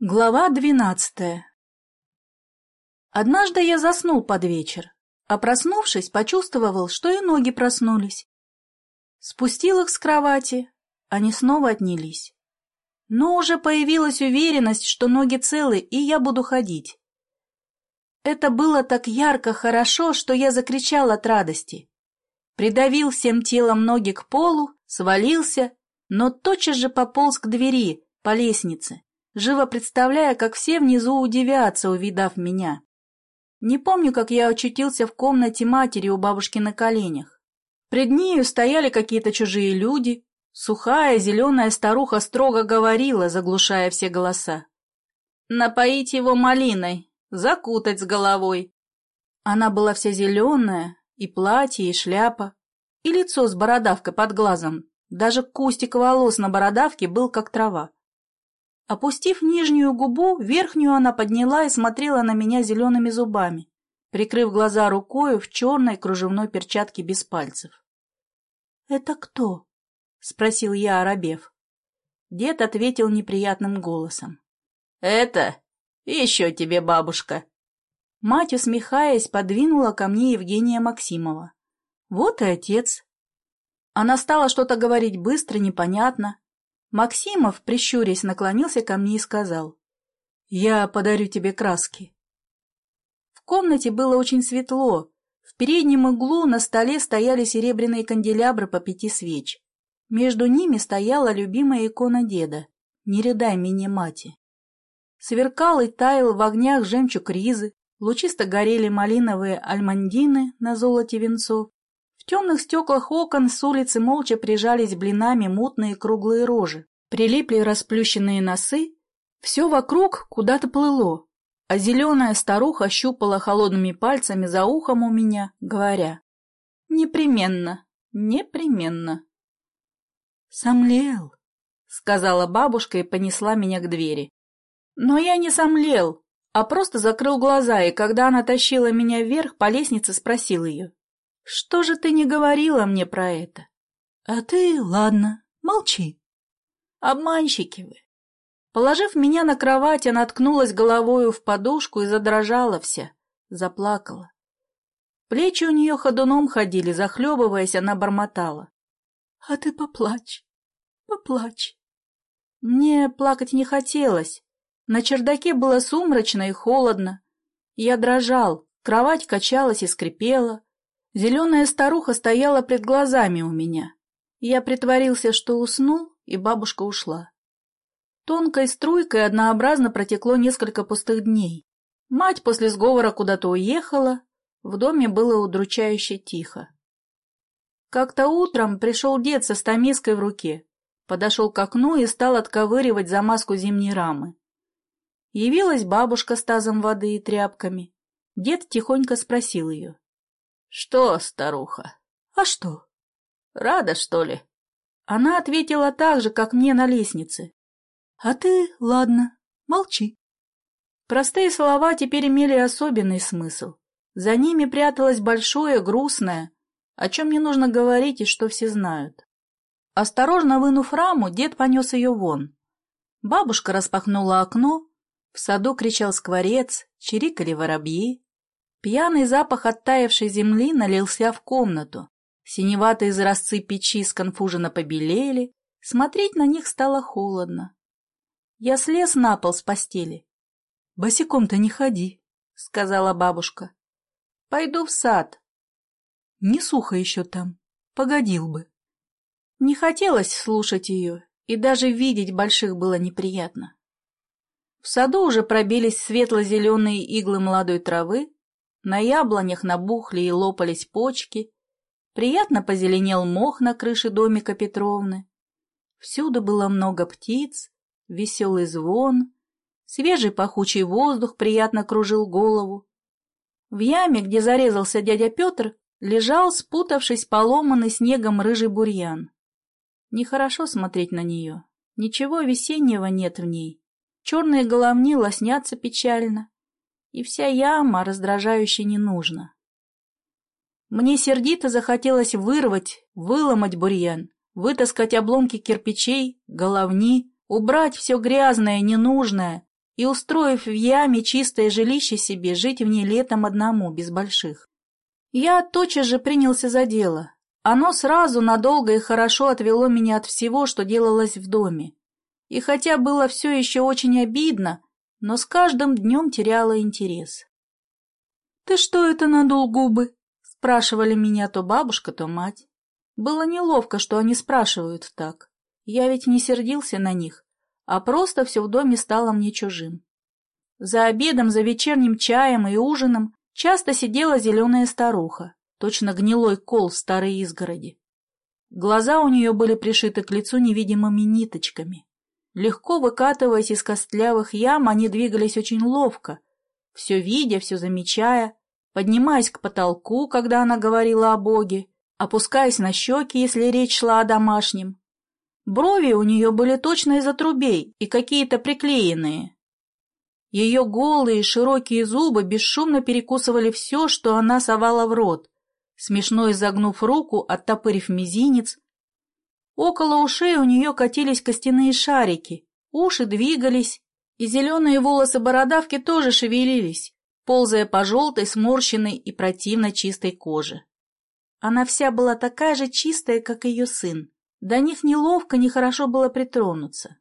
Глава двенадцатая Однажды я заснул под вечер, а проснувшись, почувствовал, что и ноги проснулись. Спустил их с кровати, они снова отнялись. Но уже появилась уверенность, что ноги целы, и я буду ходить. Это было так ярко хорошо, что я закричал от радости. Придавил всем телом ноги к полу, свалился, но тотчас же пополз к двери, по лестнице живо представляя, как все внизу удивятся, увидав меня. Не помню, как я очутился в комнате матери у бабушки на коленях. Пред нею стояли какие-то чужие люди. Сухая, зеленая старуха строго говорила, заглушая все голоса. «Напоить его малиной, закутать с головой». Она была вся зеленая, и платье, и шляпа, и лицо с бородавкой под глазом. Даже кустик волос на бородавке был как трава. Опустив нижнюю губу, верхнюю она подняла и смотрела на меня зелеными зубами, прикрыв глаза рукою в черной кружевной перчатке без пальцев. — Это кто? — спросил я, оробев. Дед ответил неприятным голосом. — Это еще тебе бабушка. Мать, усмехаясь, подвинула ко мне Евгения Максимова. Вот и отец. Она стала что-то говорить быстро, непонятно, Максимов, прищурясь, наклонился ко мне и сказал. «Я подарю тебе краски». В комнате было очень светло. В переднем углу на столе стояли серебряные канделябры по пяти свеч. Между ними стояла любимая икона деда «Не рыдай меня, мати». Сверкал и таял в огнях жемчуг ризы, лучисто горели малиновые альмандины на золоте венцов, темных стеклах окон с улицы молча прижались блинами мутные круглые рожи, прилипли расплющенные носы, все вокруг куда-то плыло, а зеленая старуха щупала холодными пальцами за ухом у меня, говоря «Непременно, непременно». «Сомлел», — сказала бабушка и понесла меня к двери. Но я не сомлел, а просто закрыл глаза, и когда она тащила меня вверх по лестнице, спросил ее. Что же ты не говорила мне про это? А ты, ладно, молчи. Обманщики вы. Положив меня на кровать, она ткнулась головою в подушку и задрожала вся, заплакала. Плечи у нее ходуном ходили, захлебываясь, она бормотала. — А ты поплачь, поплачь. Мне плакать не хотелось. На чердаке было сумрачно и холодно. Я дрожал, кровать качалась и скрипела. Зеленая старуха стояла пред глазами у меня. Я притворился, что уснул, и бабушка ушла. Тонкой струйкой однообразно протекло несколько пустых дней. Мать после сговора куда-то уехала, в доме было удручающе тихо. Как-то утром пришел дед со стамиской в руке, подошел к окну и стал отковыривать замазку зимней рамы. Явилась бабушка с тазом воды и тряпками. Дед тихонько спросил ее. «Что, старуха?» «А что?» «Рада, что ли?» Она ответила так же, как мне на лестнице. «А ты, ладно, молчи». Простые слова теперь имели особенный смысл. За ними пряталось большое, грустное, о чем не нужно говорить и что все знают. Осторожно вынув раму, дед понес ее вон. Бабушка распахнула окно, в саду кричал скворец, чирикали воробьи. Пьяный запах оттаившей земли налился в комнату. Синеватые изразцы печи сконфуженно побелели, смотреть на них стало холодно. Я слез на пол с постели. — Босиком-то не ходи, — сказала бабушка. — Пойду в сад. — Не сухо еще там, погодил бы. Не хотелось слушать ее, и даже видеть больших было неприятно. В саду уже пробились светло-зеленые иглы молодой травы, на яблонях набухли и лопались почки. Приятно позеленел мох на крыше домика Петровны. Всюду было много птиц, веселый звон, свежий пахучий воздух приятно кружил голову. В яме, где зарезался дядя Петр, лежал, спутавшись поломанный снегом рыжий бурьян. Нехорошо смотреть на нее. Ничего весеннего нет в ней. Черные головни лоснятся печально и вся яма раздражающе не нужна. Мне сердито захотелось вырвать, выломать бурьян, вытаскать обломки кирпичей, головни, убрать все грязное, ненужное и, устроив в яме чистое жилище себе, жить в ней летом одному, без больших. Я тотчас же принялся за дело. Оно сразу надолго и хорошо отвело меня от всего, что делалось в доме. И хотя было все еще очень обидно, но с каждым днем теряла интерес. «Ты что это надул губы?» — спрашивали меня то бабушка, то мать. Было неловко, что они спрашивают так. Я ведь не сердился на них, а просто все в доме стало мне чужим. За обедом, за вечерним чаем и ужином часто сидела зеленая старуха, точно гнилой кол старой изгороди. Глаза у нее были пришиты к лицу невидимыми ниточками. Легко выкатываясь из костлявых ям, они двигались очень ловко, все видя, все замечая, поднимаясь к потолку, когда она говорила о Боге, опускаясь на щеки, если речь шла о домашнем, Брови у нее были точно из отрубей и какие-то приклеенные. Ее голые широкие зубы бесшумно перекусывали все, что она совала в рот, смешно изогнув руку, оттопырив мизинец. Около ушей у нее катились костяные шарики, уши двигались, и зеленые волосы бородавки тоже шевелились, ползая по желтой, сморщенной и противно чистой коже. Она вся была такая же чистая, как ее сын. До них неловко, нехорошо было притронуться.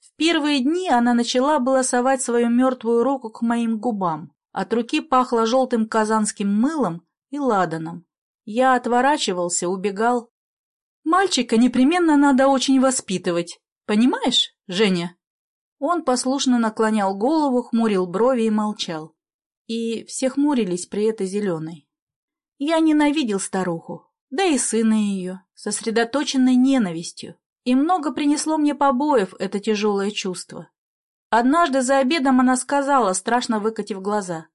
В первые дни она начала было совать свою мертвую руку к моим губам. От руки пахло желтым казанским мылом и ладаном. Я отворачивался, убегал. Мальчика непременно надо очень воспитывать. Понимаешь, Женя? Он послушно наклонял голову, хмурил брови и молчал. И все хмурились при этой зеленой. Я ненавидел старуху, да и сына ее, сосредоточенной ненавистью. И много принесло мне побоев это тяжелое чувство. Однажды за обедом она сказала, страшно выкатив глаза.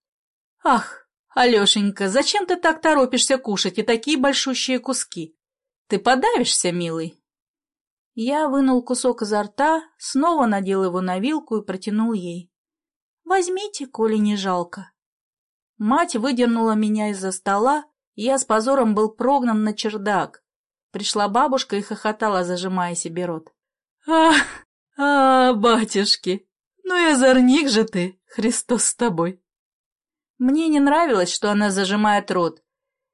«Ах, Алешенька, зачем ты так торопишься кушать и такие большущие куски? Ты подавишься, милый?» Я вынул кусок изо рта, снова надел его на вилку и протянул ей. «Возьмите, коли не жалко». Мать выдернула меня из-за стола, я с позором был прогнан на чердак. Пришла бабушка и хохотала, зажимая себе рот. «А, а, батюшки, ну и озорник же ты, Христос с тобой!» Мне не нравилось, что она зажимает рот.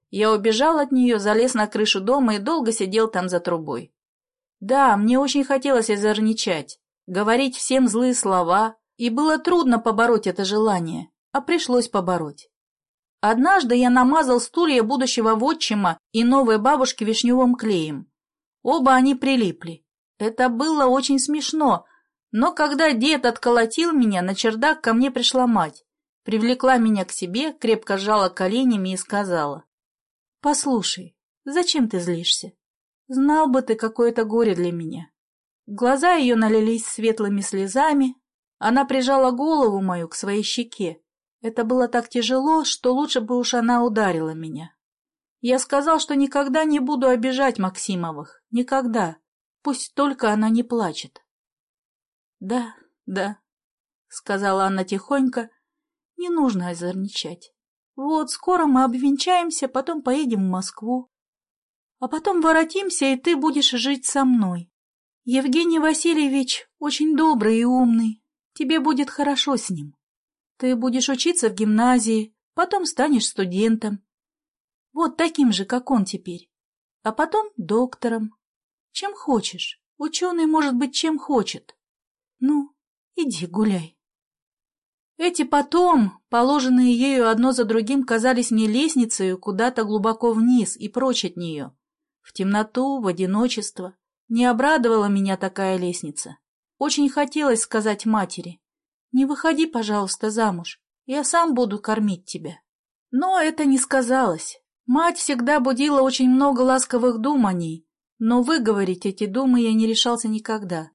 Я убежал от нее, залез на крышу дома и долго сидел там за трубой. Да, мне очень хотелось озорничать, говорить всем злые слова, и было трудно побороть это желание, а пришлось побороть. Однажды я намазал стулья будущего вотчима и новой бабушки вишневым клеем. Оба они прилипли. Это было очень смешно, но когда дед отколотил меня, на чердак ко мне пришла мать, привлекла меня к себе, крепко сжала коленями и сказала. «Послушай, зачем ты злишься? Знал бы ты, какое это горе для меня». Глаза ее налились светлыми слезами, она прижала голову мою к своей щеке, это было так тяжело, что лучше бы уж она ударила меня. Я сказал, что никогда не буду обижать Максимовых. Никогда. Пусть только она не плачет. — Да, да, — сказала она тихонько, — не нужно озорничать. Вот скоро мы обвенчаемся, потом поедем в Москву. А потом воротимся, и ты будешь жить со мной. Евгений Васильевич очень добрый и умный. Тебе будет хорошо с ним. Ты будешь учиться в гимназии, потом станешь студентом. Вот таким же, как он теперь. А потом доктором. Чем хочешь. Ученый может быть чем хочет. Ну, иди гуляй. Эти потом, положенные ею одно за другим, казались мне лестницей куда-то глубоко вниз и прочь от нее. В темноту, в одиночество. Не обрадовала меня такая лестница. Очень хотелось сказать матери. Не выходи, пожалуйста, замуж. Я сам буду кормить тебя. Но это не сказалось. Мать всегда будила очень много ласковых дум о ней, но выговорить эти думы я не решался никогда.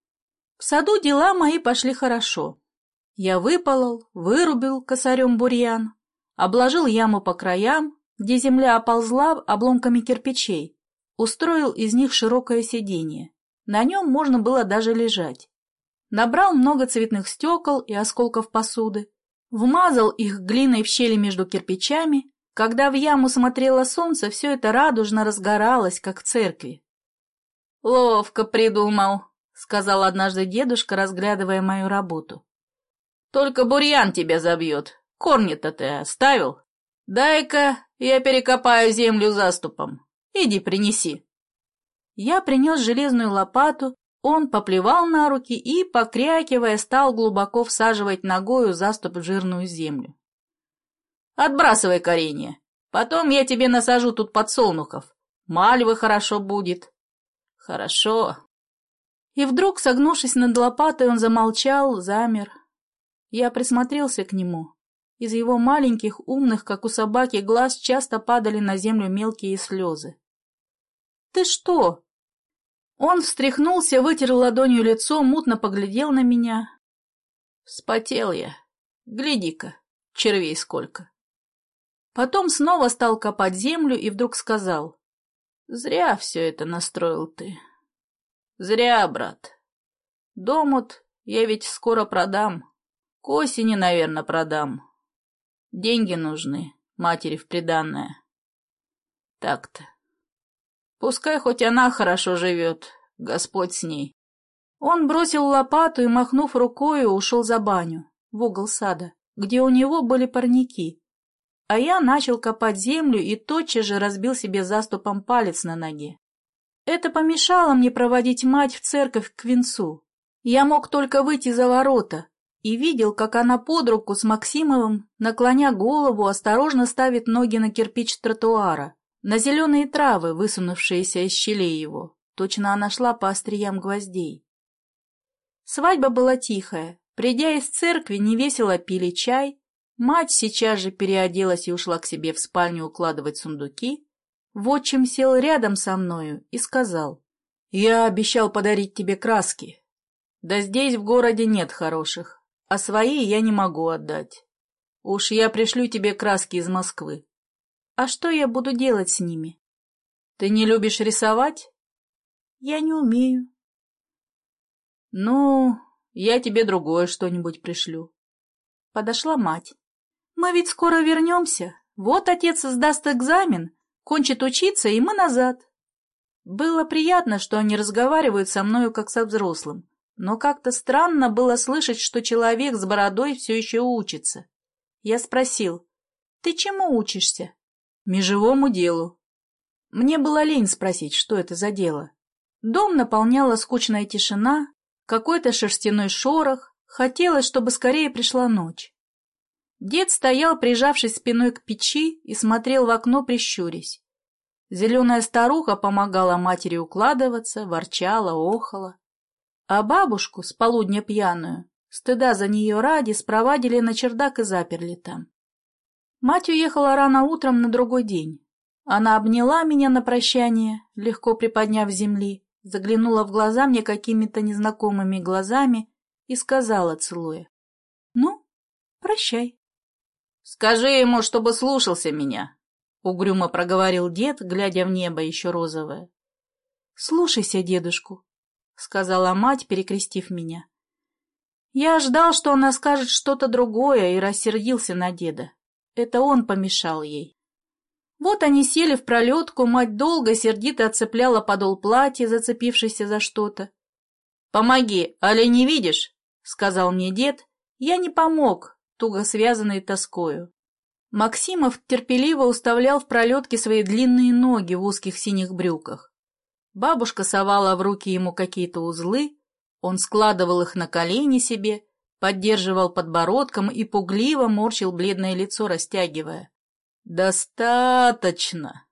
В саду дела мои пошли хорошо. Я выполол, вырубил косарем бурьян, обложил яму по краям, где земля оползла обломками кирпичей, устроил из них широкое сиденье. На нем можно было даже лежать набрал много цветных стекол и осколков посуды, вмазал их глиной в щели между кирпичами. Когда в яму смотрело солнце, все это радужно разгоралось, как в церкви. «Ловко придумал», — сказал однажды дедушка, разглядывая мою работу. Только бурьян тебя забьет. Корни-то ты оставил? Дай-ка я перекопаю землю заступом. Иди принеси. Я принес железную лопату, он поплевал на руки и, покрякивая, стал глубоко всаживать ногою заступ в жирную землю. Отбрасывай коренья. Потом я тебе насажу тут подсолнухов. Мальвы хорошо будет. Хорошо. И вдруг, согнувшись над лопатой, он замолчал, замер. Я присмотрелся к нему. Из его маленьких, умных, как у собаки, глаз часто падали на землю мелкие слезы. «Ты что?» Он встряхнулся, вытер ладонью лицо, мутно поглядел на меня. Вспотел я. Гляди-ка, червей сколько. Потом снова стал копать землю и вдруг сказал. Зря все это настроил ты. Зря, брат. Домут я ведь скоро продам. К осени, наверное, продам. Деньги нужны, матери в приданное. Так-то. Пускай хоть она хорошо живет, Господь с ней. Он бросил лопату и, махнув рукою, ушел за баню, в угол сада, где у него были парники. А я начал копать землю и тотчас же разбил себе заступом палец на ноге. Это помешало мне проводить мать в церковь к венцу. Я мог только выйти за ворота и видел, как она под руку с Максимовым, наклоня голову, осторожно ставит ноги на кирпич тротуара, на зеленые травы, высунувшиеся из щелей его. Точно она шла по остриям гвоздей. Свадьба была тихая. Придя из церкви, невесело пили чай. Мать сейчас же переоделась и ушла к себе в спальню укладывать сундуки. Вотчим сел рядом со мною и сказал, «Я обещал подарить тебе краски. Да здесь в городе нет хороших, а свои я не могу отдать. Уж я пришлю тебе краски из Москвы. А что я буду делать с ними? Ты не любишь рисовать? Я не умею. Ну, я тебе другое что-нибудь пришлю. Подошла мать. Мы ведь скоро вернемся. Вот отец сдаст экзамен, кончит учиться, и мы назад. Было приятно, что они разговаривают со мною как со взрослым, но как-то странно было слышать, что человек с бородой все еще учится. Я спросил, ты чему учишься? Межевому делу. Мне было лень спросить, что это за дело. Дом наполняла скучная тишина, какой-то шерстяной шорох, хотелось, чтобы скорее пришла ночь. Дед стоял, прижавшись спиной к печи, и смотрел в окно, прищурясь. Зеленая старуха помогала матери укладываться, ворчала, охала. А бабушку, с полудня пьяную, стыда за нее ради, спровадили на чердак и заперли там. Мать уехала рано утром на другой день. Она обняла меня на прощание, легко приподняв земли, заглянула в глаза мне какими-то незнакомыми глазами и сказала, целуя. — Ну, прощай. — Скажи ему, чтобы слушался меня, — угрюмо проговорил дед, глядя в небо еще розовое. — Слушайся дедушку, — сказала мать, перекрестив меня. Я ждал, что она скажет что-то другое, и рассердился на деда. Это он помешал ей. Вот они сели в пролетку, мать долго сердито отцепляла подол платья, зацепившийся за что-то. «Помоги, али не видишь?» — сказал мне дед. Я не помог, туго связанный тоскою. Максимов терпеливо уставлял в пролетке свои длинные ноги в узких синих брюках. Бабушка совала в руки ему какие-то узлы, он складывал их на колени себе поддерживал подбородком и пугливо морщил бледное лицо, растягивая. «Достаточно!»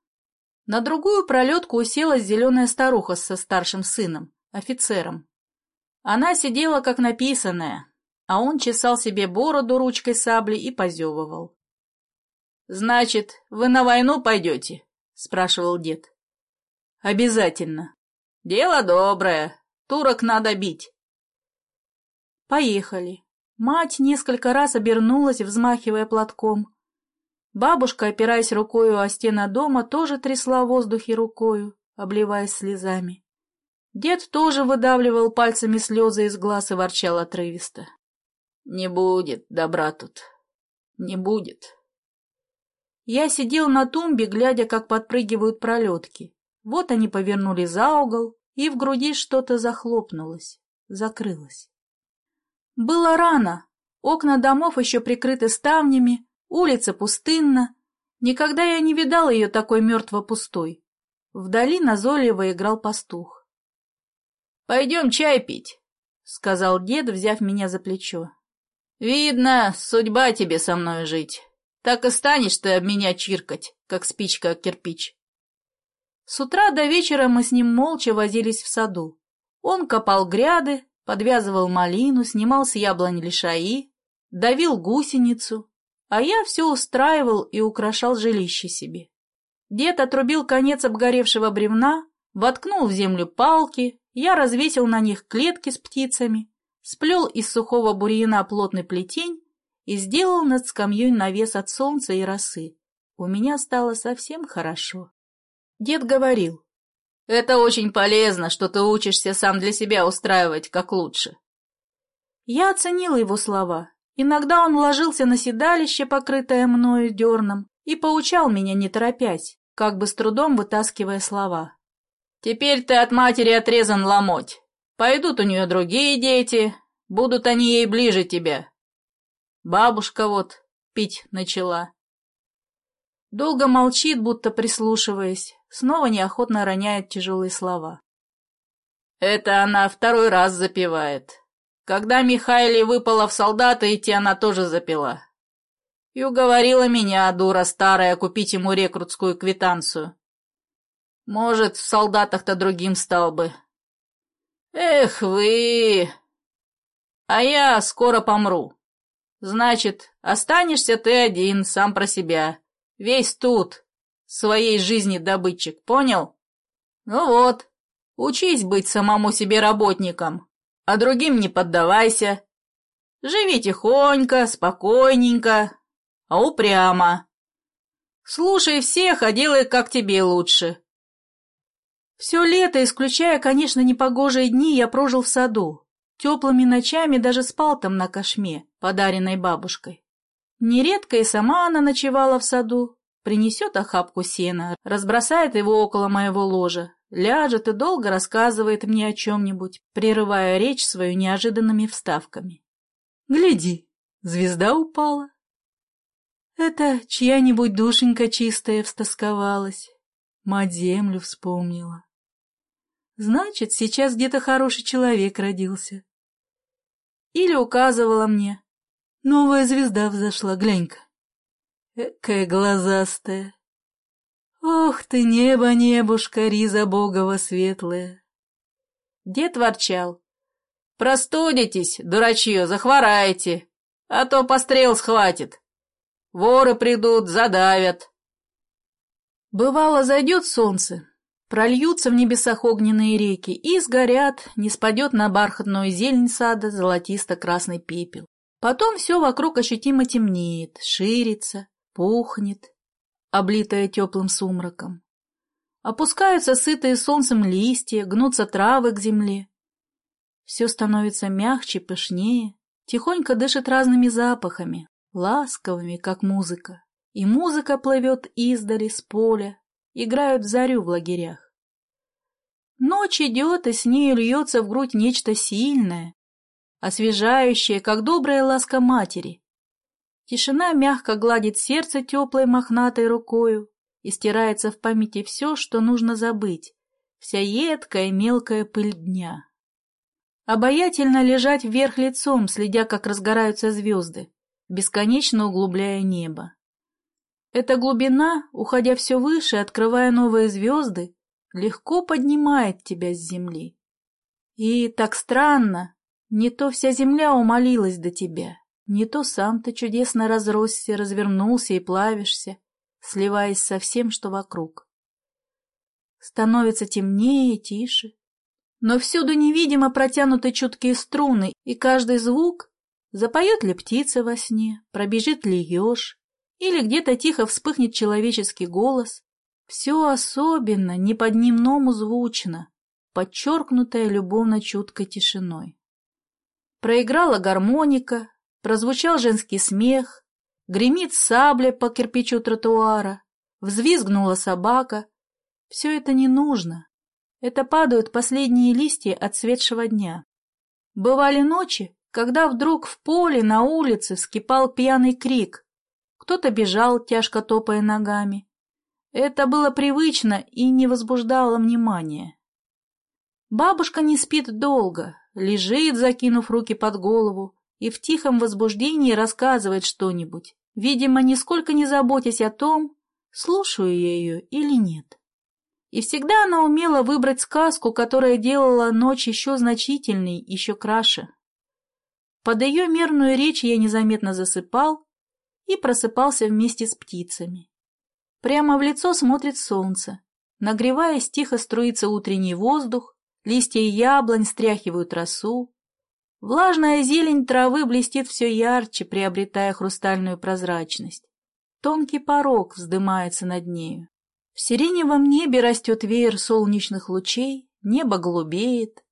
На другую пролетку уселась зеленая старуха со старшим сыном, офицером. Она сидела как написанная, а он чесал себе бороду ручкой сабли и позевывал. «Значит, вы на войну пойдете?» — спрашивал дед. «Обязательно. Дело доброе. Турок надо бить. Поехали. Мать несколько раз обернулась, взмахивая платком. Бабушка, опираясь рукою о стену дома, тоже трясла в воздухе рукою, обливаясь слезами. Дед тоже выдавливал пальцами слезы из глаз и ворчал отрывисто. «Не будет добра тут. Не будет». Я сидел на тумбе, глядя, как подпрыгивают пролетки. Вот они повернули за угол, и в груди что-то захлопнулось, закрылось. Было рано, Окна домов еще прикрыты ставнями, улица пустынна. Никогда я не видал ее такой мертво-пустой. Вдали назойливо играл пастух. — Пойдем чай пить, — сказал дед, взяв меня за плечо. — Видно, судьба тебе со мной жить. Так и станешь ты об меня чиркать, как спичка о кирпич. С утра до вечера мы с ним молча возились в саду. Он копал гряды, подвязывал малину, снимал с яблонь лишаи, давил гусеницу, а я все устраивал и украшал жилище себе. Дед отрубил конец обгоревшего бревна, воткнул в землю палки, я развесил на них клетки с птицами, сплел из сухого бурьяна плотный плетень и сделал над скамьей навес от солнца и росы. У меня стало совсем хорошо. Дед говорил, «Это очень полезно, что ты учишься сам для себя устраивать как лучше». Я оценила его слова. Иногда он ложился на седалище, покрытое мною дерном, и поучал меня, не торопясь, как бы с трудом вытаскивая слова. «Теперь ты от матери отрезан ломоть. Пойдут у нее другие дети, будут они ей ближе тебя. Бабушка вот пить начала. Долго молчит, будто прислушиваясь, снова неохотно роняет тяжелые слова. Это она второй раз запевает. Когда Михайле выпало в солдаты идти, она тоже запела. И уговорила меня, дура старая, купить ему рекрутскую квитанцию. Может, в солдатах-то другим стал бы. Эх вы! А я скоро помру. Значит, останешься ты один, сам про себя. Весь тут, своей жизни добытчик, понял? Ну вот, учись быть самому себе работником, а другим не поддавайся. Живи тихонько, спокойненько, а упрямо. Слушай всех, а делай, как тебе лучше. Все лето, исключая, конечно, непогожие дни, я прожил в саду. Теплыми ночами даже спал там на кошме, подаренной бабушкой. Нередко и сама она ночевала в саду, принесет охапку сена, разбросает его около моего ложа, ляжет и долго рассказывает мне о чем-нибудь, прерывая речь свою неожиданными вставками. «Гляди, звезда упала». Это чья-нибудь душенька чистая встосковалась, мать землю вспомнила. Значит, сейчас где-то хороший человек родился. Или указывала мне. Новая звезда взошла, глянь-ка. Экая глазастая. Ох ты, небо, небушка, риза богова светлая. Дед ворчал. Простудитесь, дурачье, захвораете, а то пострел схватит. Воры придут, задавят. Бывало, зайдет солнце, Прольются в небесах огненные реки и сгорят, не спадет на бархатную зелень сада золотисто-красный пепел. Потом все вокруг ощутимо темнеет, ширится, пухнет, облитое теплым сумраком. Опускаются сытые солнцем листья, гнутся травы к земле. Все становится мягче, пышнее, тихонько дышит разными запахами, ласковыми, как музыка. И музыка плывет издали с поля, играют в зарю в лагерях. Ночь идет, и с нею льется в грудь нечто сильное, освежающее, как добрая ласка матери. Тишина мягко гладит сердце теплой мохнатой рукою и стирается в памяти все, что нужно забыть, вся едкая мелкая пыль дня. Обаятельно лежать вверх лицом, следя, как разгораются звезды, бесконечно углубляя небо. Эта глубина, уходя все выше, открывая новые звезды, легко поднимает тебя с земли. И так странно, не то вся земля умолилась до тебя, не то сам ты чудесно разросся, развернулся и плавишься, сливаясь со всем, что вокруг. Становится темнее, тише, но всюду невидимо протянуты чуткие струны, и каждый звук запоет ли птица во сне, пробежит ли еж, или где-то тихо вспыхнет человеческий голос. Все особенно, не по-дневному звучно, подчеркнутое любовно-чуткой тишиной. Проиграла гармоника, прозвучал женский смех, гремит сабля по кирпичу тротуара, взвизгнула собака. Все это не нужно. Это падают последние листья отцветшего дня. Бывали ночи, когда вдруг в поле на улице вскипал пьяный крик. Кто-то бежал, тяжко топая ногами. Это было привычно и не возбуждало внимания. Бабушка не спит долго, лежит, закинув руки под голову, и в тихом возбуждении рассказывает что-нибудь, видимо, нисколько не заботясь о том, слушаю я ее или нет. И всегда она умела выбрать сказку, которая делала ночь еще значительней, еще краше. Под ее мерную речь я незаметно засыпал и просыпался вместе с птицами. Прямо в лицо смотрит солнце. Нагреваясь, тихо струится утренний воздух, листья яблонь стряхивают росу. Влажная зелень травы блестит все ярче, приобретая хрустальную прозрачность. Тонкий порог вздымается над нею. В сиреневом небе растет веер солнечных лучей, небо голубеет.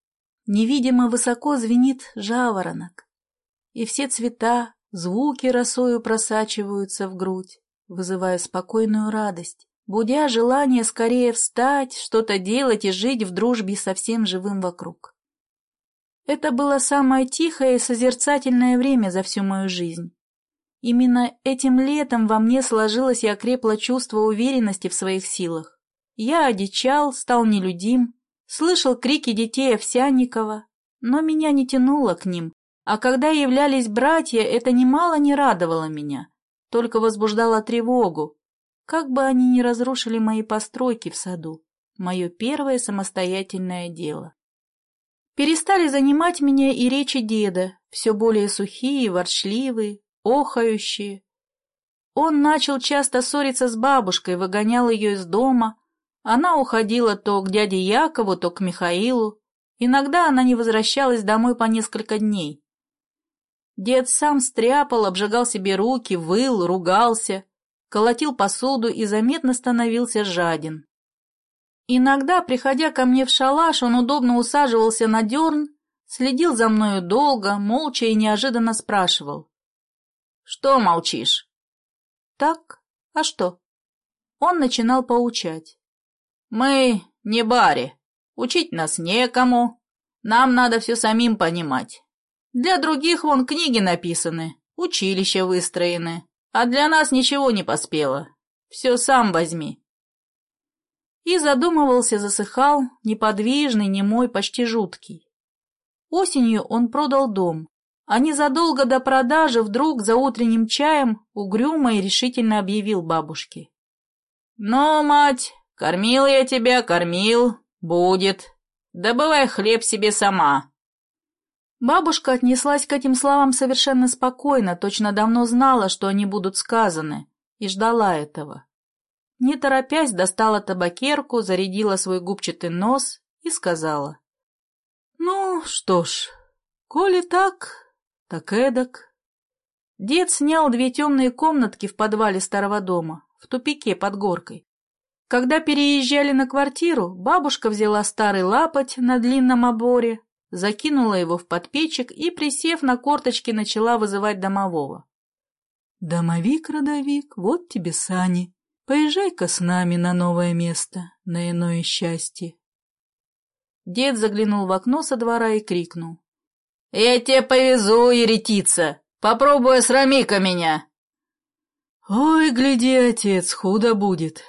Невидимо высоко звенит жаворонок. И все цвета, звуки росою просачиваются в грудь вызывая спокойную радость, будя желание скорее встать, что-то делать и жить в дружбе со всем живым вокруг. Это было самое тихое и созерцательное время за всю мою жизнь. Именно этим летом во мне сложилось и окрепло чувство уверенности в своих силах. Я одичал, стал нелюдим, слышал крики детей Овсянникова, но меня не тянуло к ним, а когда являлись братья, это немало не радовало меня только возбуждала тревогу, как бы они ни разрушили мои постройки в саду, мое первое самостоятельное дело. Перестали занимать меня и речи деда, все более сухие, ворчливые, охающие. Он начал часто ссориться с бабушкой, выгонял ее из дома. Она уходила то к дяде Якову, то к Михаилу. Иногда она не возвращалась домой по несколько дней. Дед сам стряпал, обжигал себе руки, выл, ругался, колотил посуду и заметно становился жаден. Иногда, приходя ко мне в шалаш, он удобно усаживался на дерн, следил за мною долго, молча и неожиданно спрашивал. — Что молчишь? — Так, а что? Он начинал поучать. — Мы не баре, учить нас некому, нам надо все самим понимать. Для других вон книги написаны, училища выстроены, а для нас ничего не поспело. Все сам возьми. И задумывался, засыхал, неподвижный, немой, почти жуткий. Осенью он продал дом, а незадолго до продажи вдруг за утренним чаем угрюмо и решительно объявил бабушке. «Ну, мать, кормил я тебя, кормил, будет. Добывай хлеб себе сама, Бабушка отнеслась к этим словам совершенно спокойно, точно давно знала, что они будут сказаны, и ждала этого. Не торопясь, достала табакерку, зарядила свой губчатый нос и сказала. «Ну, что ж, коли так, так эдак». Дед снял две темные комнатки в подвале старого дома, в тупике под горкой. Когда переезжали на квартиру, бабушка взяла старый лапоть на длинном оборе, закинула его в подпечек и, присев на корточки, начала вызывать домового. «Домовик-родовик, вот тебе сани. Поезжай-ка с нами на новое место, на иное счастье». Дед заглянул в окно со двора и крикнул. «Я тебе повезу, еретица! Попробуй срами-ка меня!» «Ой, гляди, отец, худо будет!»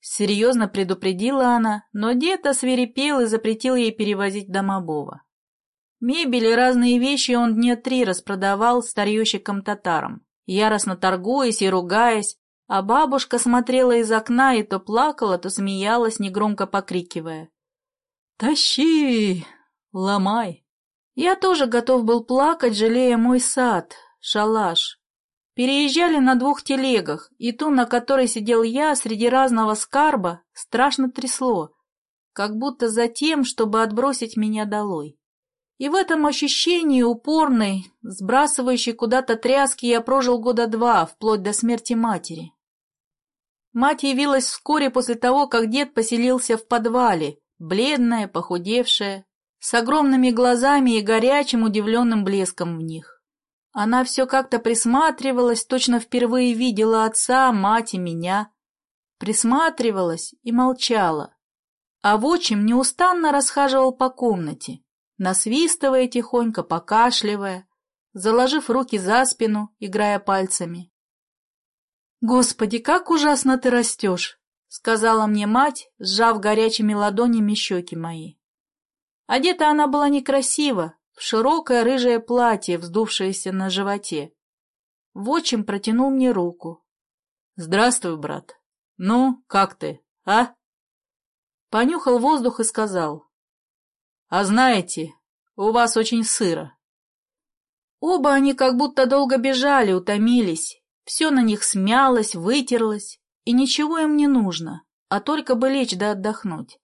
Серьезно предупредила она, но дед осверепел и запретил ей перевозить домового. Мебель и разные вещи он дня три распродавал старьещикам-татарам, яростно торгуясь и ругаясь, а бабушка смотрела из окна и то плакала, то смеялась, негромко покрикивая. «Тащи! Ломай!» Я тоже готов был плакать, жалея мой сад, шалаш. Переезжали на двух телегах, и ту, на которой сидел я, среди разного скарба, страшно трясло, как будто за тем, чтобы отбросить меня долой. И в этом ощущении упорной, сбрасывающей куда-то тряски, я прожил года два, вплоть до смерти матери. Мать явилась вскоре после того, как дед поселился в подвале, бледная, похудевшая, с огромными глазами и горячим удивленным блеском в них. Она все как-то присматривалась, точно впервые видела отца, мать и меня. Присматривалась и молчала. А в отчим неустанно расхаживал по комнате насвистывая тихонько, покашливая, заложив руки за спину, играя пальцами. «Господи, как ужасно ты растешь!» — сказала мне мать, сжав горячими ладонями щеки мои. Одета она была некрасиво, в широкое рыжее платье, вздувшееся на животе. Вотчим протянул мне руку. «Здравствуй, брат. Ну, как ты, а?» Понюхал воздух и сказал. «А знаете, у вас очень сыро». Оба они как будто долго бежали, утомились. Все на них смялось, вытерлось, и ничего им не нужно, а только бы лечь да отдохнуть.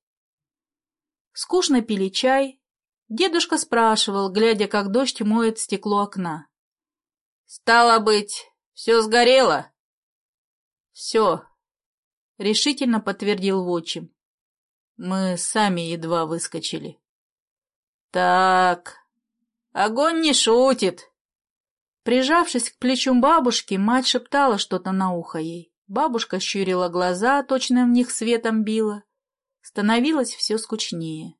Скучно пили чай. Дедушка спрашивал, глядя, как дождь моет стекло окна. «Стало быть, все сгорело?» «Все», — решительно подтвердил Вотчим. Мы сами едва выскочили. «Так, огонь не шутит!» Прижавшись к плечу бабушки, мать шептала что-то на ухо ей. Бабушка щурила глаза, точно в них светом била. Становилось все скучнее.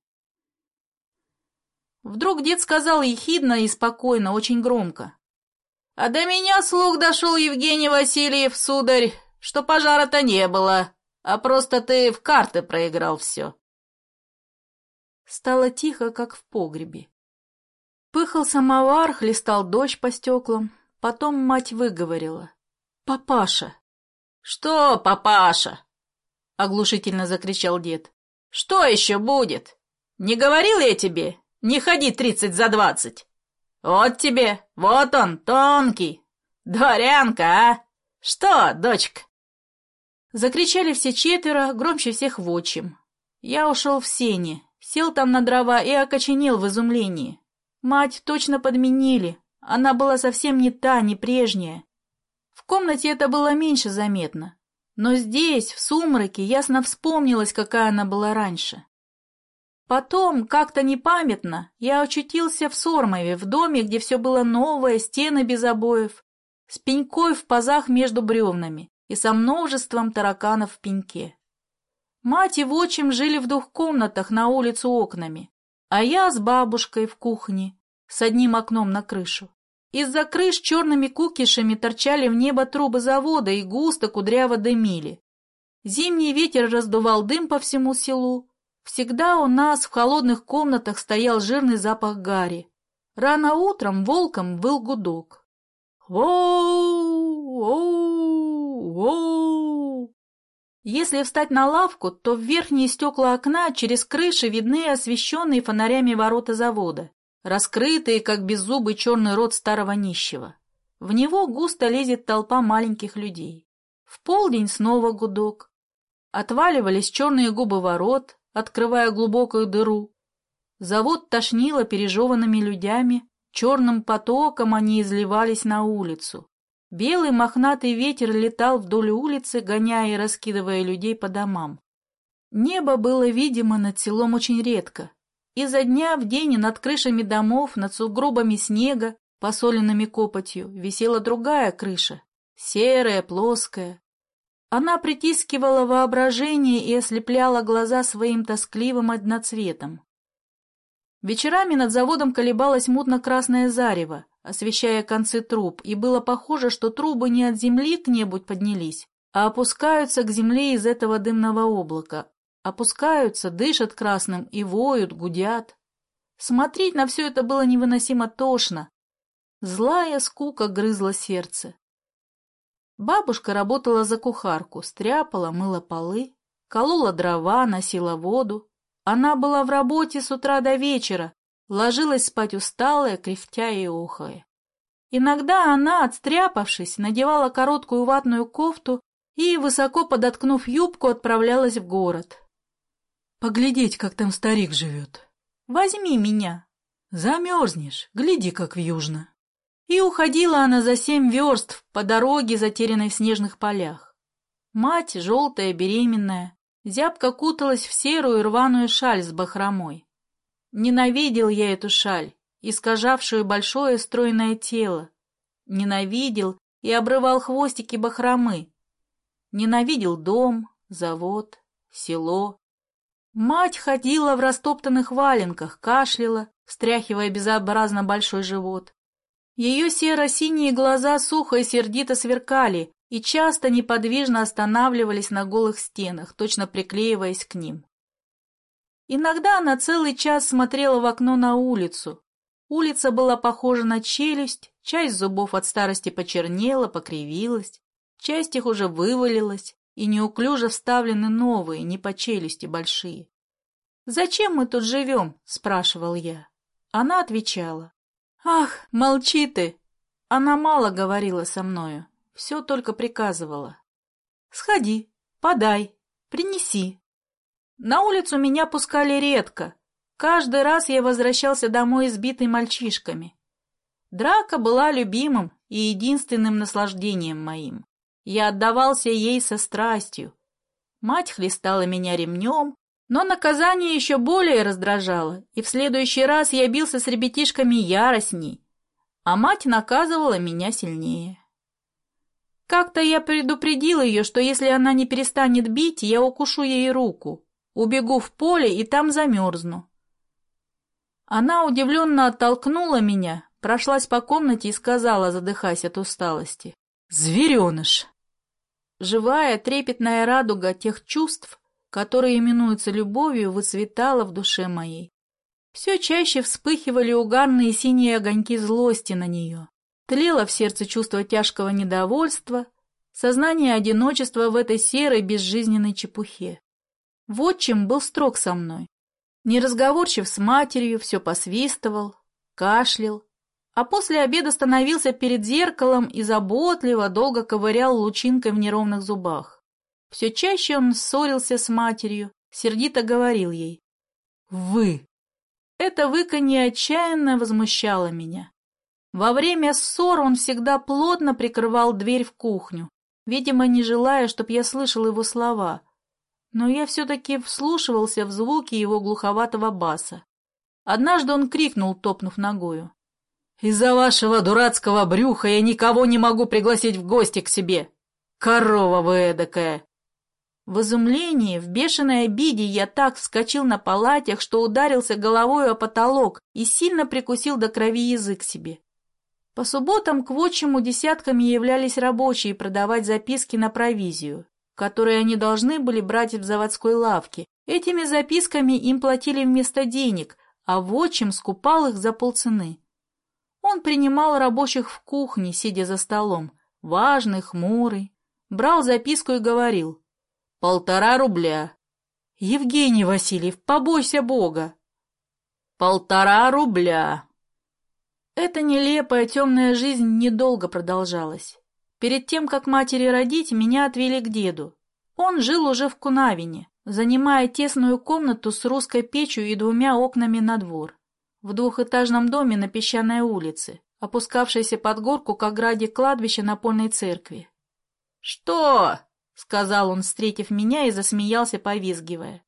Вдруг дед сказал ехидно и спокойно, очень громко. «А до меня слух дошел, Евгений Васильев, сударь, что пожара-то не было, а просто ты в карты проиграл все». Стало тихо, как в погребе. Пыхал самовар, хлестал дождь по стеклам. Потом мать выговорила. «Папаша!» «Что, папаша?» — оглушительно закричал дед. «Что еще будет? Не говорил я тебе? Не ходи тридцать за двадцать. Вот тебе, вот он, тонкий. Дворянка, а? Что, дочка?» Закричали все четверо, громче всех в отчим. Я ушел в сене, сел там на дрова и окоченел в изумлении. Мать точно подменили, она была совсем не та, не прежняя. В комнате это было меньше заметно. Но здесь, в сумраке, ясно вспомнилось, какая она была раньше. Потом, как-то непамятно, я очутился в Сормове, в доме, где все было новое, стены без обоев, с пенькой в пазах между бревнами и со множеством тараканов в пеньке. Мать и отчим жили в двух комнатах на улицу окнами, а я с бабушкой в кухне, с одним окном на крышу. Из-за крыш черными кукишами торчали в небо трубы завода и густо кудряво дымили. Зимний ветер раздувал дым по всему селу. Всегда у нас в холодных комнатах стоял жирный запах гари. Рано утром волком был гудок. Воу! Воу! Воу! Если встать на лавку, то в верхние стекла окна через крыши видны освещенные фонарями ворота завода раскрытые, как беззубый черный рот старого нищего. В него густо лезет толпа маленьких людей. В полдень снова гудок. Отваливались черные губы ворот, открывая глубокую дыру. Завод тошнило пережеванными людьми, черным потоком они изливались на улицу. Белый мохнатый ветер летал вдоль улицы, гоняя и раскидывая людей по домам. Небо было видимо над селом очень редко, Изо дня в день над крышами домов, над сугробами снега, посоленными копотью, висела другая крыша, серая, плоская. Она притискивала воображение и ослепляла глаза своим тоскливым одноцветом. Вечерами над заводом колебалось мутно-красное зарево, освещая концы труб, и было похоже, что трубы не от земли к небу поднялись, а опускаются к земле из этого дымного облака, Опускаются, дышат красным и воют, гудят. Смотреть на все это было невыносимо тошно. Злая скука грызла сердце. Бабушка работала за кухарку, стряпала, мыла полы, колола дрова, носила воду. Она была в работе с утра до вечера, ложилась спать усталая, кряхтя и охая. Иногда она, отстряпавшись, надевала короткую ватную кофту и, высоко подоткнув юбку, отправлялась в город. Поглядеть, как там старик живет. Возьми меня. Замерзнешь, гляди, как вьюжно. И уходила она за семь верст по дороге, затерянной в снежных полях. Мать, желтая, беременная, зябко куталась в серую рваную шаль с бахромой. Ненавидел я эту шаль, искажавшую большое стройное тело. Ненавидел и обрывал хвостики бахромы. Ненавидел дом, завод, село, Мать ходила в растоптанных валенках, кашляла, встряхивая безобразно большой живот. Ее серо-синие глаза сухо и сердито сверкали и часто неподвижно останавливались на голых стенах, точно приклеиваясь к ним. Иногда она целый час смотрела в окно на улицу. Улица была похожа на челюсть, часть зубов от старости почернела, покривилась, часть их уже вывалилась, и неуклюже вставлены новые, не по челюсти большие. «Зачем мы тут живем?» — спрашивал я. Она отвечала. «Ах, молчи ты!» Она мало говорила со мною, все только приказывала. «Сходи, подай, принеси». На улицу меня пускали редко. Каждый раз я возвращался домой избитый мальчишками. Драка была любимым и единственным наслаждением моим. Я отдавался ей со страстью. Мать хлестала меня ремнем, но наказание еще более раздражало, и в следующий раз я бился с ребятишками яростней, а мать наказывала меня сильнее. Как-то я предупредил ее, что если она не перестанет бить, я укушу ей руку, убегу в поле и там замерзну. Она удивленно оттолкнула меня, прошлась по комнате и сказала, задыхаясь от усталости. «Звереныш!» Живая, трепетная радуга тех чувств, которые именуются любовью, выцветала в душе моей. Все чаще вспыхивали угарные синие огоньки злости на нее. Тлело в сердце чувство тяжкого недовольства, сознание одиночества в этой серой безжизненной чепухе. Вот чем был строг со мной. Неразговорчив с матерью, все посвистывал, кашлял, а после обеда становился перед зеркалом и заботливо долго ковырял лучинкой в неровных зубах. Все чаще он ссорился с матерью, сердито говорил ей «Вы». Это выканье отчаянно возмущало меня. Во время ссор он всегда плотно прикрывал дверь в кухню, видимо, не желая, чтоб я слышал его слова. Но я все-таки вслушивался в звуки его глуховатого баса. Однажды он крикнул, топнув ногою. Из-за вашего дурацкого брюха я никого не могу пригласить в гости к себе. Корова вы эдакая!» В изумлении, в бешеной обиде я так вскочил на палатях, что ударился головой о потолок и сильно прикусил до крови язык себе. По субботам к вотчему десятками являлись рабочие продавать записки на провизию, которые они должны были брать в заводской лавке. Этими записками им платили вместо денег, а вотчим скупал их за полцены. Он принимал рабочих в кухне, сидя за столом, важный, хмурый, брал записку и говорил «Полтора рубля». «Евгений Васильев, побойся Бога!» «Полтора рубля!» Эта нелепая темная жизнь недолго продолжалась. Перед тем, как матери родить, меня отвели к деду. Он жил уже в Кунавине, занимая тесную комнату с русской печью и двумя окнами на двор в двухэтажном доме на песчаной улице, опускавшейся под горку к ограде кладбища напольной церкви. «Что?» — сказал он, встретив меня, и засмеялся, повизгивая.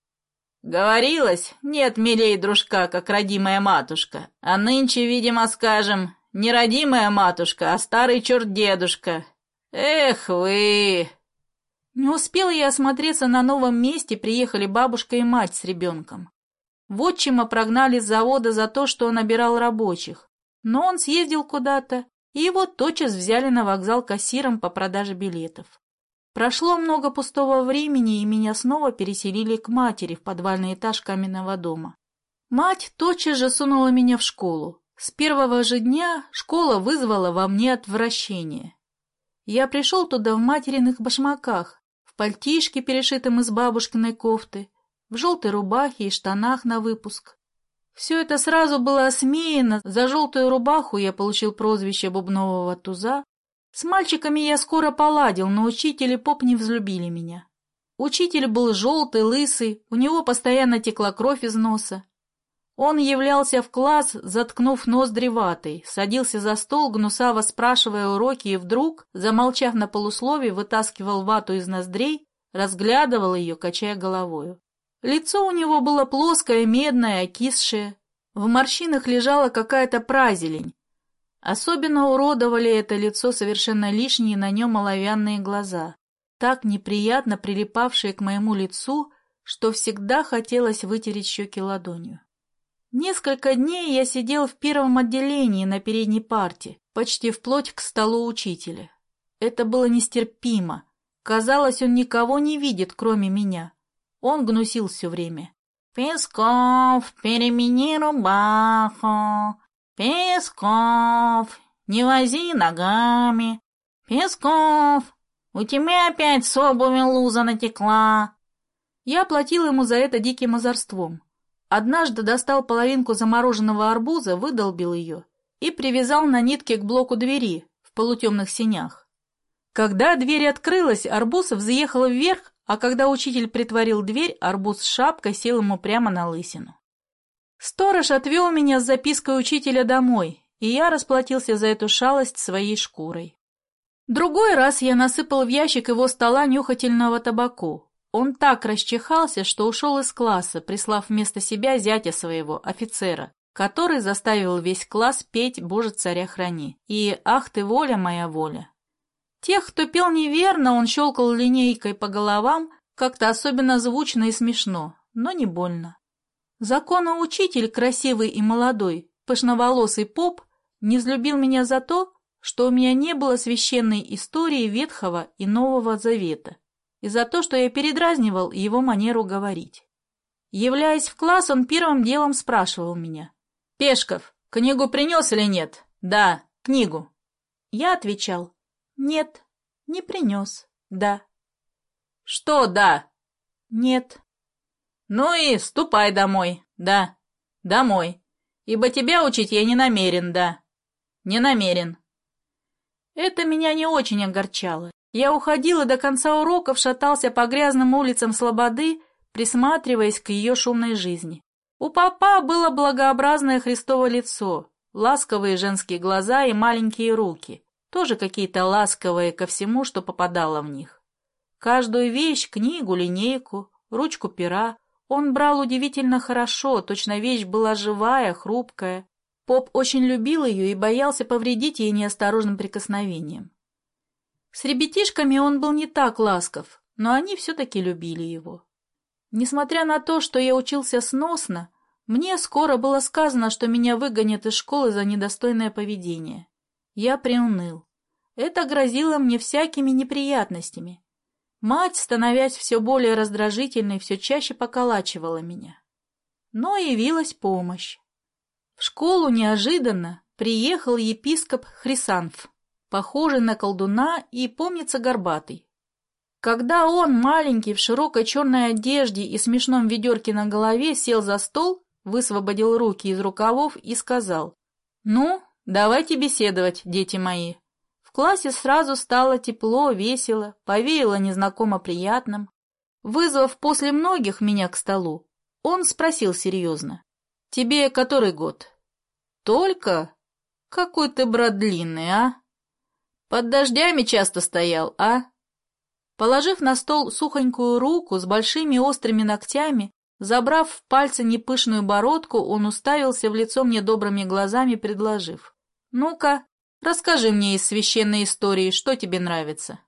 «Говорилось, нет милей дружка, как родимая матушка, а нынче, видимо, скажем, не родимая матушка, а старый черт-дедушка. Эх вы!» Не успел я осмотреться на новом месте, приехали бабушка и мать с ребенком. Вотчима прогнали с завода за то, что он набирал рабочих. Но он съездил куда-то, и его тотчас взяли на вокзал кассиром по продаже билетов. Прошло много пустого времени, и меня снова переселили к матери в подвальный этаж каменного дома. Мать тотчас же сунула меня в школу. С первого же дня школа вызвала во мне отвращение. Я пришел туда в материных башмаках, в пальтишке, перешитом из бабушкиной кофты, в желтой рубахе и штанах на выпуск. Все это сразу было осмеяно, за желтую рубаху я получил прозвище бубнового туза. С мальчиками я скоро поладил, но учитель поп не взлюбили меня. Учитель был желтый, лысый, у него постоянно текла кровь из носа. Он являлся в класс, заткнув ноздри ватой, садился за стол, гнусаво спрашивая уроки, и вдруг, замолчав на полуслове, вытаскивал вату из ноздрей, разглядывал ее, качая головою. Лицо у него было плоское, медное, окисшее. В морщинах лежала какая-то празелень. Особенно уродовали это лицо совершенно лишние на нем оловянные глаза, так неприятно прилипавшие к моему лицу, что всегда хотелось вытереть щеки ладонью. Несколько дней я сидел в первом отделении на передней парте, почти вплоть к столу учителя. Это было нестерпимо. Казалось, он никого не видит, кроме меня. Он гнусил все время. «Песков, перемени рубаху! Песков, не вози ногами! Песков, у тебя опять с обуви луза натекла!» Я платил ему за это диким озорством. Однажды достал половинку замороженного арбуза, выдолбил ее и привязал на нитке к блоку двери в полутемных сенях. Когда дверь открылась, арбуз взъехал вверх, а когда учитель притворил дверь, арбуз с шапкой сел ему прямо на лысину. Сторож отвел меня с запиской учителя домой, и я расплатился за эту шалость своей шкурой. Другой раз я насыпал в ящик его стола нюхательного табаку, он так расчихался, что ушел из класса, прислав вместо себя зятя своего, офицера, который заставил весь класс петь «Боже, царя храни» и «Ах ты, воля моя воля». Тех, кто пел неверно, он щелкал линейкой по головам, как-то особенно звучно и смешно, но не больно. Законоучитель, красивый и молодой, пышноволосый поп, не взлюбил меня за то, что у меня не было священной истории Ветхого и Нового Завета и за то, что я передразнивал его манеру говорить. Являясь в класс, он первым делом спрашивал меня. «Пешков, книгу принес или нет?» «Да, книгу». Я отвечал. «Нет, не принес. Да». «Что «да»?» «Нет». «Ну и ступай домой. Да, домой. Ибо тебя учить я не намерен, да. Не намерен». Это меня не очень огорчало. Я уходил и до конца уроков шатался по грязным улицам Слободы, присматриваясь к ее шумной жизни. У папа было благообразное Христово лицо, ласковые женские глаза и маленькие руки, тоже какие-то ласковые ко всему, что попадало в них. Каждую вещь, книгу, линейку, ручку пера он брал удивительно хорошо, точно вещь была живая, хрупкая. Поп очень любил ее и боялся повредить ей неосторожным прикосновением. С ребятишками он был не так ласков, но они все-таки любили его. Несмотря на то, что я учился сносно, мне скоро было сказано, что меня выгонят из школы за недостойное поведение. Я приуныл. Это грозило мне всякими неприятностями. Мать, становясь все более раздражительной, все чаще поколачивала меня. Но явилась помощь. В школу неожиданно приехал епископ Хрисанф похожий на колдуна и, помнится, горбатый. Когда он, маленький, в широкой черной одежде и смешном ведерке на голове, сел за стол, высвободил руки из рукавов и сказал, «Ну, давайте беседовать, дети мои». В классе сразу стало тепло, весело, повеяло незнакомо приятным. Вызвав после многих меня к столу, он спросил серьезно, «Тебе который год?» «Только? Какой ты, брат, длинный, а?» Под дождями часто стоял, а? Положив на стол сухонькую руку с большими острыми ногтями, забрав в пальцы непышную бородку, он уставился в лицо мне добрыми глазами, предложив. «Ну-ка, расскажи мне из священной истории, что тебе нравится».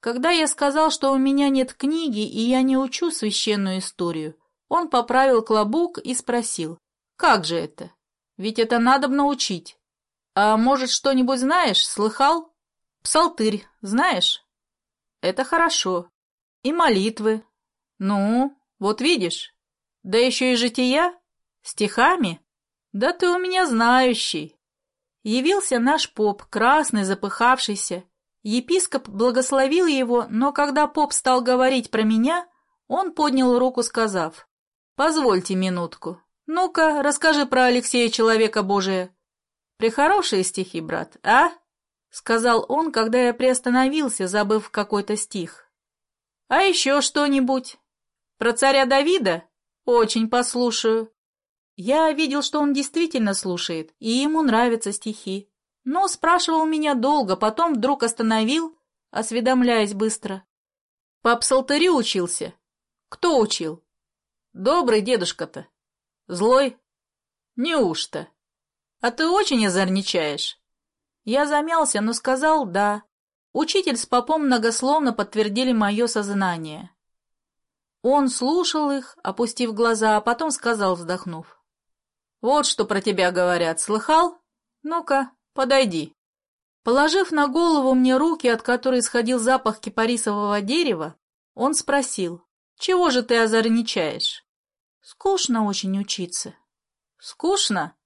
Когда я сказал, что у меня нет книги и я не учу священную историю, он поправил клобук и спросил, «Как же это? Ведь это надо научить». «А может, что-нибудь знаешь? Слыхал? Псалтырь знаешь?» «Это хорошо. И молитвы. Ну, вот видишь. Да еще и жития? Стихами? Да ты у меня знающий». Явился наш поп, красный, запыхавшийся. Епископ благословил его, но когда поп стал говорить про меня, он поднял руку, сказав, «Позвольте минутку. Ну-ка, расскажи про Алексея Человека Божия». Прихорошие стихи, брат, а? — сказал он, когда я приостановился, забыв какой-то стих. — А еще что-нибудь? Про царя Давида? Очень послушаю. Я видел, что он действительно слушает, и ему нравятся стихи. Но спрашивал меня долго, потом вдруг остановил, осведомляясь быстро. — По псалтырю учился? Кто учил? — Добрый дедушка-то. — Злой? — Неужто? А ты очень озорничаешь. Я замялся, но сказал «да». Учитель с попом многословно подтвердили мое сознание. Он слушал их, опустив глаза, а потом сказал, вздохнув. Вот что про тебя говорят, слыхал? Ну-ка, подойди. Положив на голову мне руки, от которой исходил запах кипарисового дерева, он спросил, чего же ты озорничаешь? Скучно очень учиться. Скучно?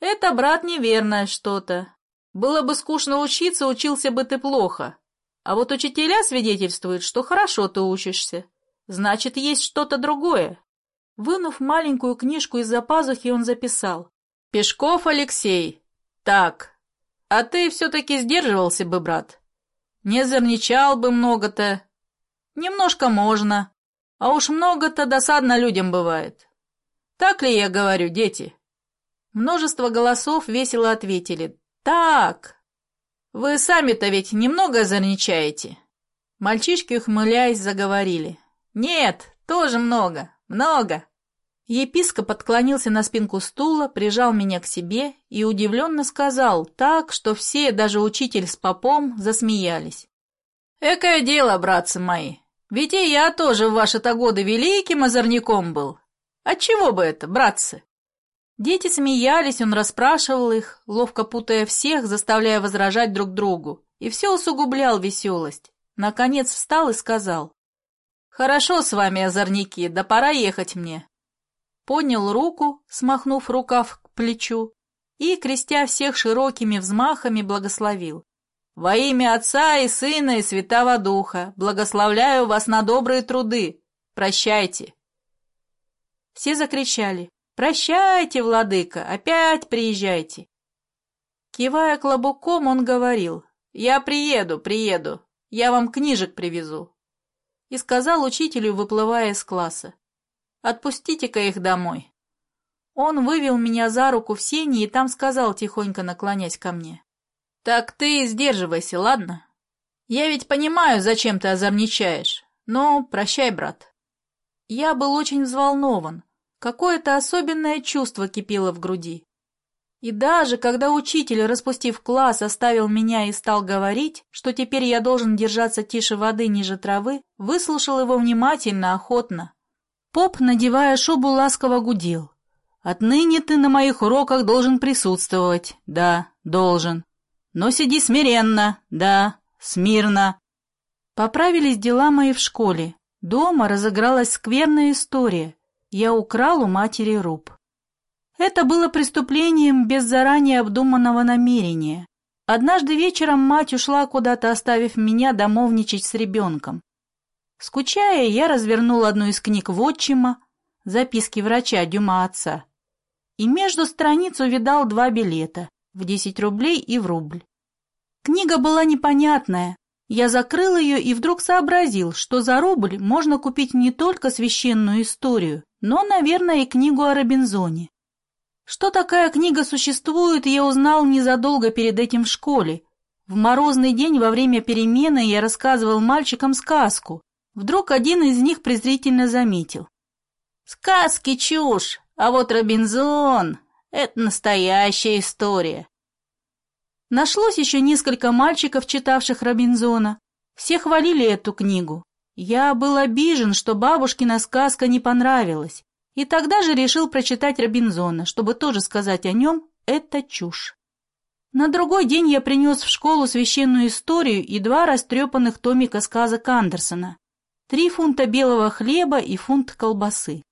Это, брат, неверное что-то. Было бы скучно учиться, учился бы ты плохо. А вот учителя свидетельствуют, что хорошо ты учишься. Значит, есть что-то другое. Вынув маленькую книжку из-за пазухи, он записал. «Пешков Алексей. Так, а ты все-таки сдерживался бы, брат. Не зарничал бы много-то. Немножко можно. А уж много-то досадно людям бывает. Так ли я говорю, дети?» Множество голосов весело ответили. «Так! Вы сами-то ведь немного зарничаете?» Мальчишки, ухмыляясь, заговорили. «Нет, тоже много, много!» Епископ отклонился на спинку стула, прижал меня к себе и удивленно сказал так, что все, даже учитель с попом, засмеялись. «Экое дело, братцы мои, ведь и я тоже в ваши-то годы великим озорником был. Отчего бы это, братцы?» Дети смеялись, он расспрашивал их, ловко путая всех, заставляя возражать друг другу, и все усугублял веселость. Наконец встал и сказал. «Хорошо с вами, озорники, да пора ехать мне поднял руку, смахнув рукав к плечу, и, крестя всех широкими взмахами, благословил. «Во имя Отца и Сына и Святого Духа благословляю вас на добрые труды. Прощайте!» Все закричали. «Прощайте, владыка! Опять приезжайте!» Кивая клобуком, он говорил. «Я приеду, приеду. Я вам книжек привезу». И сказал учителю, выплывая из класса. Отпустите-ка их домой. Он вывел меня за руку в сени и там сказал, тихонько наклонясь ко мне. Так ты сдерживайся, ладно? Я ведь понимаю, зачем ты озорничаешь. Но прощай, брат. Я был очень взволнован. Какое-то особенное чувство кипело в груди. И даже когда учитель, распустив класс, оставил меня и стал говорить, что теперь я должен держаться тише воды ниже травы, выслушал его внимательно, охотно. Поп, надевая шубу, ласково гудел. «Отныне ты на моих уроках должен присутствовать. Да, должен. Но сиди смиренно. Да, смирно». Поправились дела мои в школе. Дома разыгралась скверная история. Я украл у матери руб. Это было преступлением без заранее обдуманного намерения. Однажды вечером мать ушла куда-то, оставив меня домовничать с ребенком. Скучая, я развернул одну из книг Вотчима, записки врача Дюма отца, и между страниц увидал два билета в 10 рублей и в рубль. Книга была непонятная. Я закрыл ее и вдруг сообразил, что за рубль можно купить не только священную историю, но, наверное, и книгу о Робинзоне. Что такая книга существует, я узнал незадолго перед этим в школе. В морозный день во время перемены я рассказывал мальчикам сказку, Вдруг один из них презрительно заметил. «Сказки чушь, а вот Робинзон — это настоящая история». Нашлось еще несколько мальчиков, читавших Робинзона. Все хвалили эту книгу. Я был обижен, что бабушкина сказка не понравилась, и тогда же решил прочитать Робинзона, чтобы тоже сказать о нем «это чушь». На другой день я принес в школу священную историю и два растрепанных томика сказок Андерсона три фунта белого хлеба и фунт колбасы.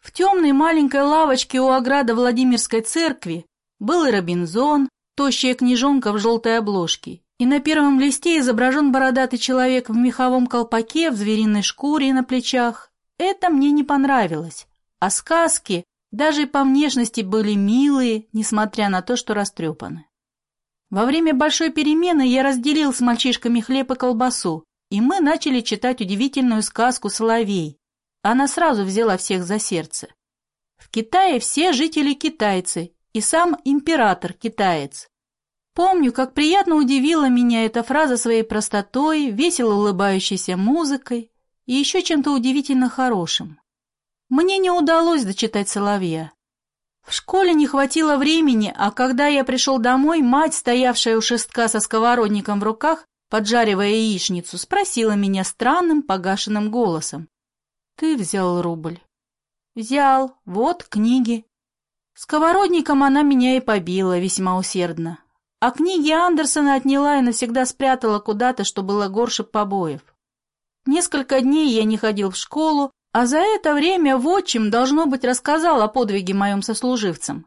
В темной маленькой лавочке у ограда Владимирской церкви был и Робинзон, тощая книжонка в желтой обложке, и на первом листе изображен бородатый человек в меховом колпаке, в звериной шкуре и на плечах. Это мне не понравилось. А сказки даже по внешности были милые, несмотря на то, что растрепаны. Во время большой перемены я разделил с мальчишками хлеб и колбасу, и мы начали читать удивительную сказку «Соловей». Она сразу взяла всех за сердце. В Китае все жители китайцы, и сам император китаец. Помню, как приятно удивила меня эта фраза своей простотой, весело улыбающейся музыкой и еще чем-то удивительно хорошим. Мне не удалось дочитать «Соловья». В школе не хватило времени, а когда я пришел домой, мать, стоявшая у шестка со сковородником в руках, поджаривая яичницу, спросила меня странным погашенным голосом. «Ты взял рубль?» «Взял. Вот книги». Сковородником она меня и побила весьма усердно. А книги Андерсона отняла и навсегда спрятала куда-то, что было горше побоев. Несколько дней я не ходил в школу, а за это время вотчим, должно быть, рассказал о подвиге моим сослуживцам.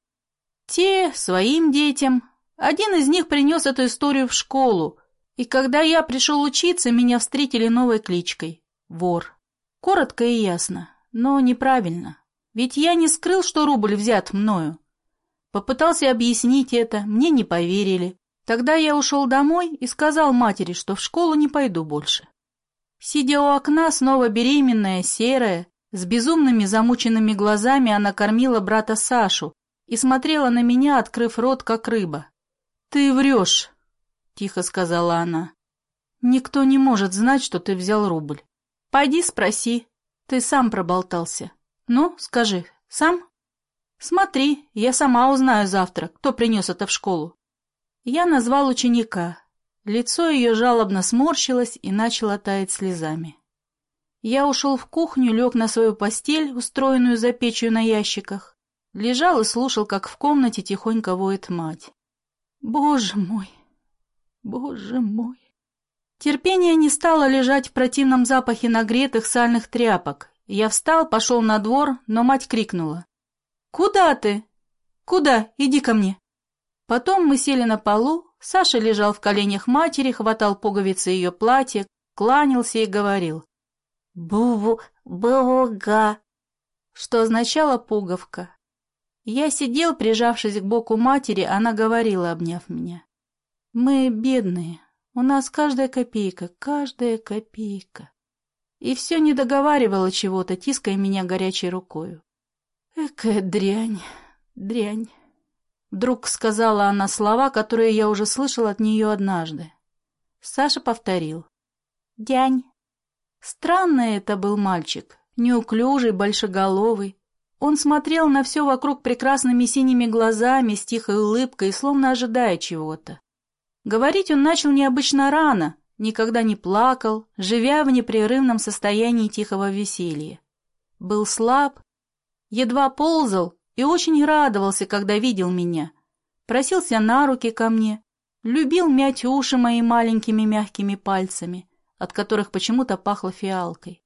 Те своим детям. Один из них принес эту историю в школу, и когда я пришел учиться, меня встретили новой кличкой — вор. Коротко и ясно, но неправильно. Ведь я не скрыл, что рубль взят мною. Попытался объяснить это, мне не поверили. Тогда я ушел домой и сказал матери, что в школу не пойду больше. Сидя у окна, снова беременная, серая, с безумными замученными глазами она кормила брата Сашу и смотрела на меня, открыв рот, как рыба. «Ты врешь», — тихо сказала она. «Никто не может знать, что ты взял рубль. Пойди спроси, ты сам проболтался. Ну, скажи, сам?» «Смотри, я сама узнаю завтра, кто принес это в школу». Я назвал ученика, Лицо ее жалобно сморщилось и начало таять слезами. Я ушел в кухню, лег на свою постель, устроенную за печью на ящиках. Лежал и слушал, как в комнате тихонько воет мать. Боже мой! Боже мой! Терпение не стало лежать в противном запахе нагретых сальных тряпок. Я встал, пошел на двор, но мать крикнула. «Куда ты? Куда? Иди ко мне!» Потом мы сели на полу, Саша лежал в коленях матери, хватал пуговицы ее платья, кланялся и говорил «Буву, бувуга», что означало «пуговка». Я сидел, прижавшись к боку матери, она говорила, обняв меня. «Мы бедные, у нас каждая копейка, каждая копейка». И все не договаривала чего-то, тиская меня горячей рукою. Экая дрянь, дрянь. Вдруг сказала она слова, которые я уже слышал от нее однажды. Саша повторил. «Дянь». Странный это был мальчик, неуклюжий, большеголовый. Он смотрел на все вокруг прекрасными синими глазами, с тихой улыбкой, словно ожидая чего-то. Говорить он начал необычно рано, никогда не плакал, живя в непрерывном состоянии тихого веселья. Был слаб, едва ползал и очень радовался, когда видел меня. Просился на руки ко мне, любил мять уши мои маленькими мягкими пальцами, от которых почему-то пахло фиалкой.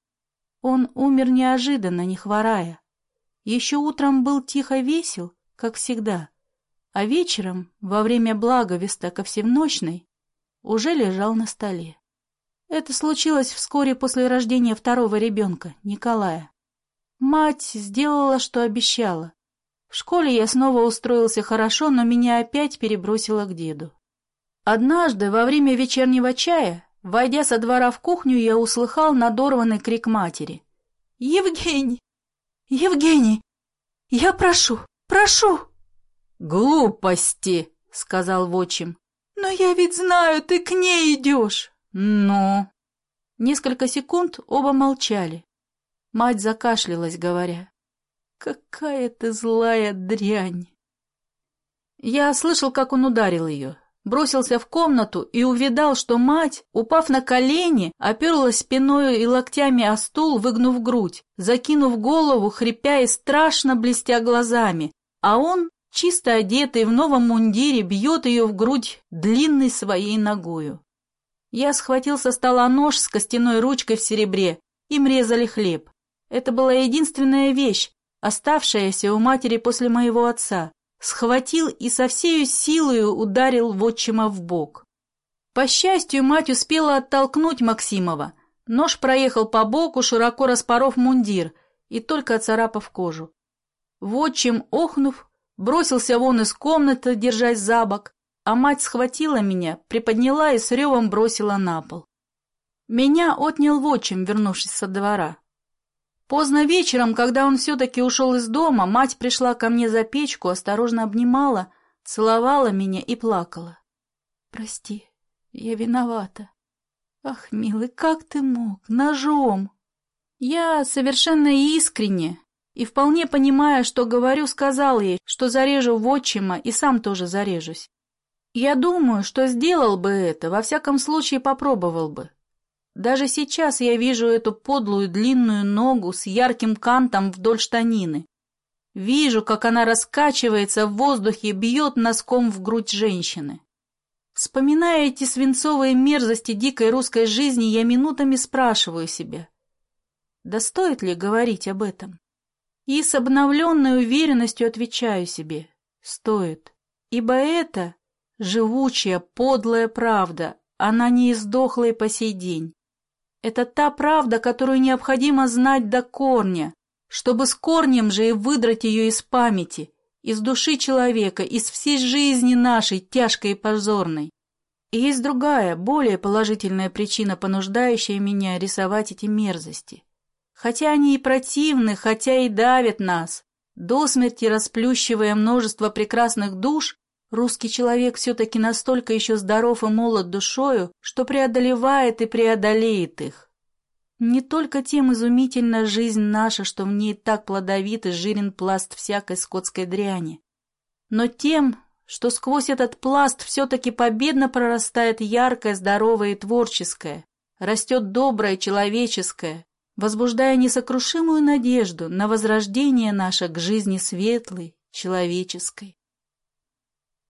Он умер неожиданно, не хворая. Еще утром был тихо весел, как всегда, а вечером, во время благовеста ко всевночной, уже лежал на столе. Это случилось вскоре после рождения второго ребенка, Николая. Мать сделала, что обещала, в школе я снова устроился хорошо, но меня опять перебросило к деду. Однажды, во время вечернего чая, войдя со двора в кухню, я услыхал надорванный крик матери. «Евгений! Евгений! Я прошу, прошу!» «Глупости!» — сказал вотчим. «Но я ведь знаю, ты к ней идешь!» «Ну?» Несколько секунд оба молчали. Мать закашлялась, говоря. Какая ты злая дрянь! Я слышал, как он ударил ее. Бросился в комнату и увидал, что мать, упав на колени, оперлась спиной и локтями о стул, выгнув грудь, закинув голову, хрипя и страшно блестя глазами, а он, чисто одетый в новом мундире, бьет ее в грудь длинной своей ногою. Я схватил со стола нож с костяной ручкой в серебре, им резали хлеб. Это была единственная вещь, оставшаяся у матери после моего отца, схватил и со всею силою ударил вотчима в бок. По счастью, мать успела оттолкнуть Максимова. Нож проехал по боку, широко распоров мундир и только оцарапав кожу. Вотчим, охнув, бросился вон из комнаты, держась за бок, а мать схватила меня, приподняла и с ревом бросила на пол. Меня отнял вотчим, вернувшись со двора. Поздно вечером, когда он все-таки ушел из дома, мать пришла ко мне за печку, осторожно обнимала, целовала меня и плакала. «Прости, я виновата. Ах, милый, как ты мог? Ножом!» Я совершенно искренне и вполне понимая, что говорю, сказал ей, что зарежу вотчима и сам тоже зарежусь. Я думаю, что сделал бы это, во всяком случае попробовал бы. Даже сейчас я вижу эту подлую длинную ногу с ярким кантом вдоль штанины. Вижу, как она раскачивается в воздухе бьет носком в грудь женщины. Вспоминая эти свинцовые мерзости дикой русской жизни, я минутами спрашиваю себя, да стоит ли говорить об этом? И с обновленной уверенностью отвечаю себе, стоит, ибо это живучая, подлая правда, она не издохла и по сей день. Это та правда, которую необходимо знать до корня, чтобы с корнем же и выдрать ее из памяти, из души человека, из всей жизни нашей, тяжкой и позорной. И есть другая, более положительная причина, понуждающая меня рисовать эти мерзости. Хотя они и противны, хотя и давят нас, до смерти расплющивая множество прекрасных душ, русский человек все-таки настолько еще здоров и молод душою, что преодолевает и преодолеет их. Не только тем изумительна жизнь наша, что в ней так плодовит и жирен пласт всякой скотской дряни, но тем, что сквозь этот пласт все-таки победно прорастает яркое, здоровое и творческое, растет доброе, человеческое, возбуждая несокрушимую надежду на возрождение наше к жизни светлой, человеческой.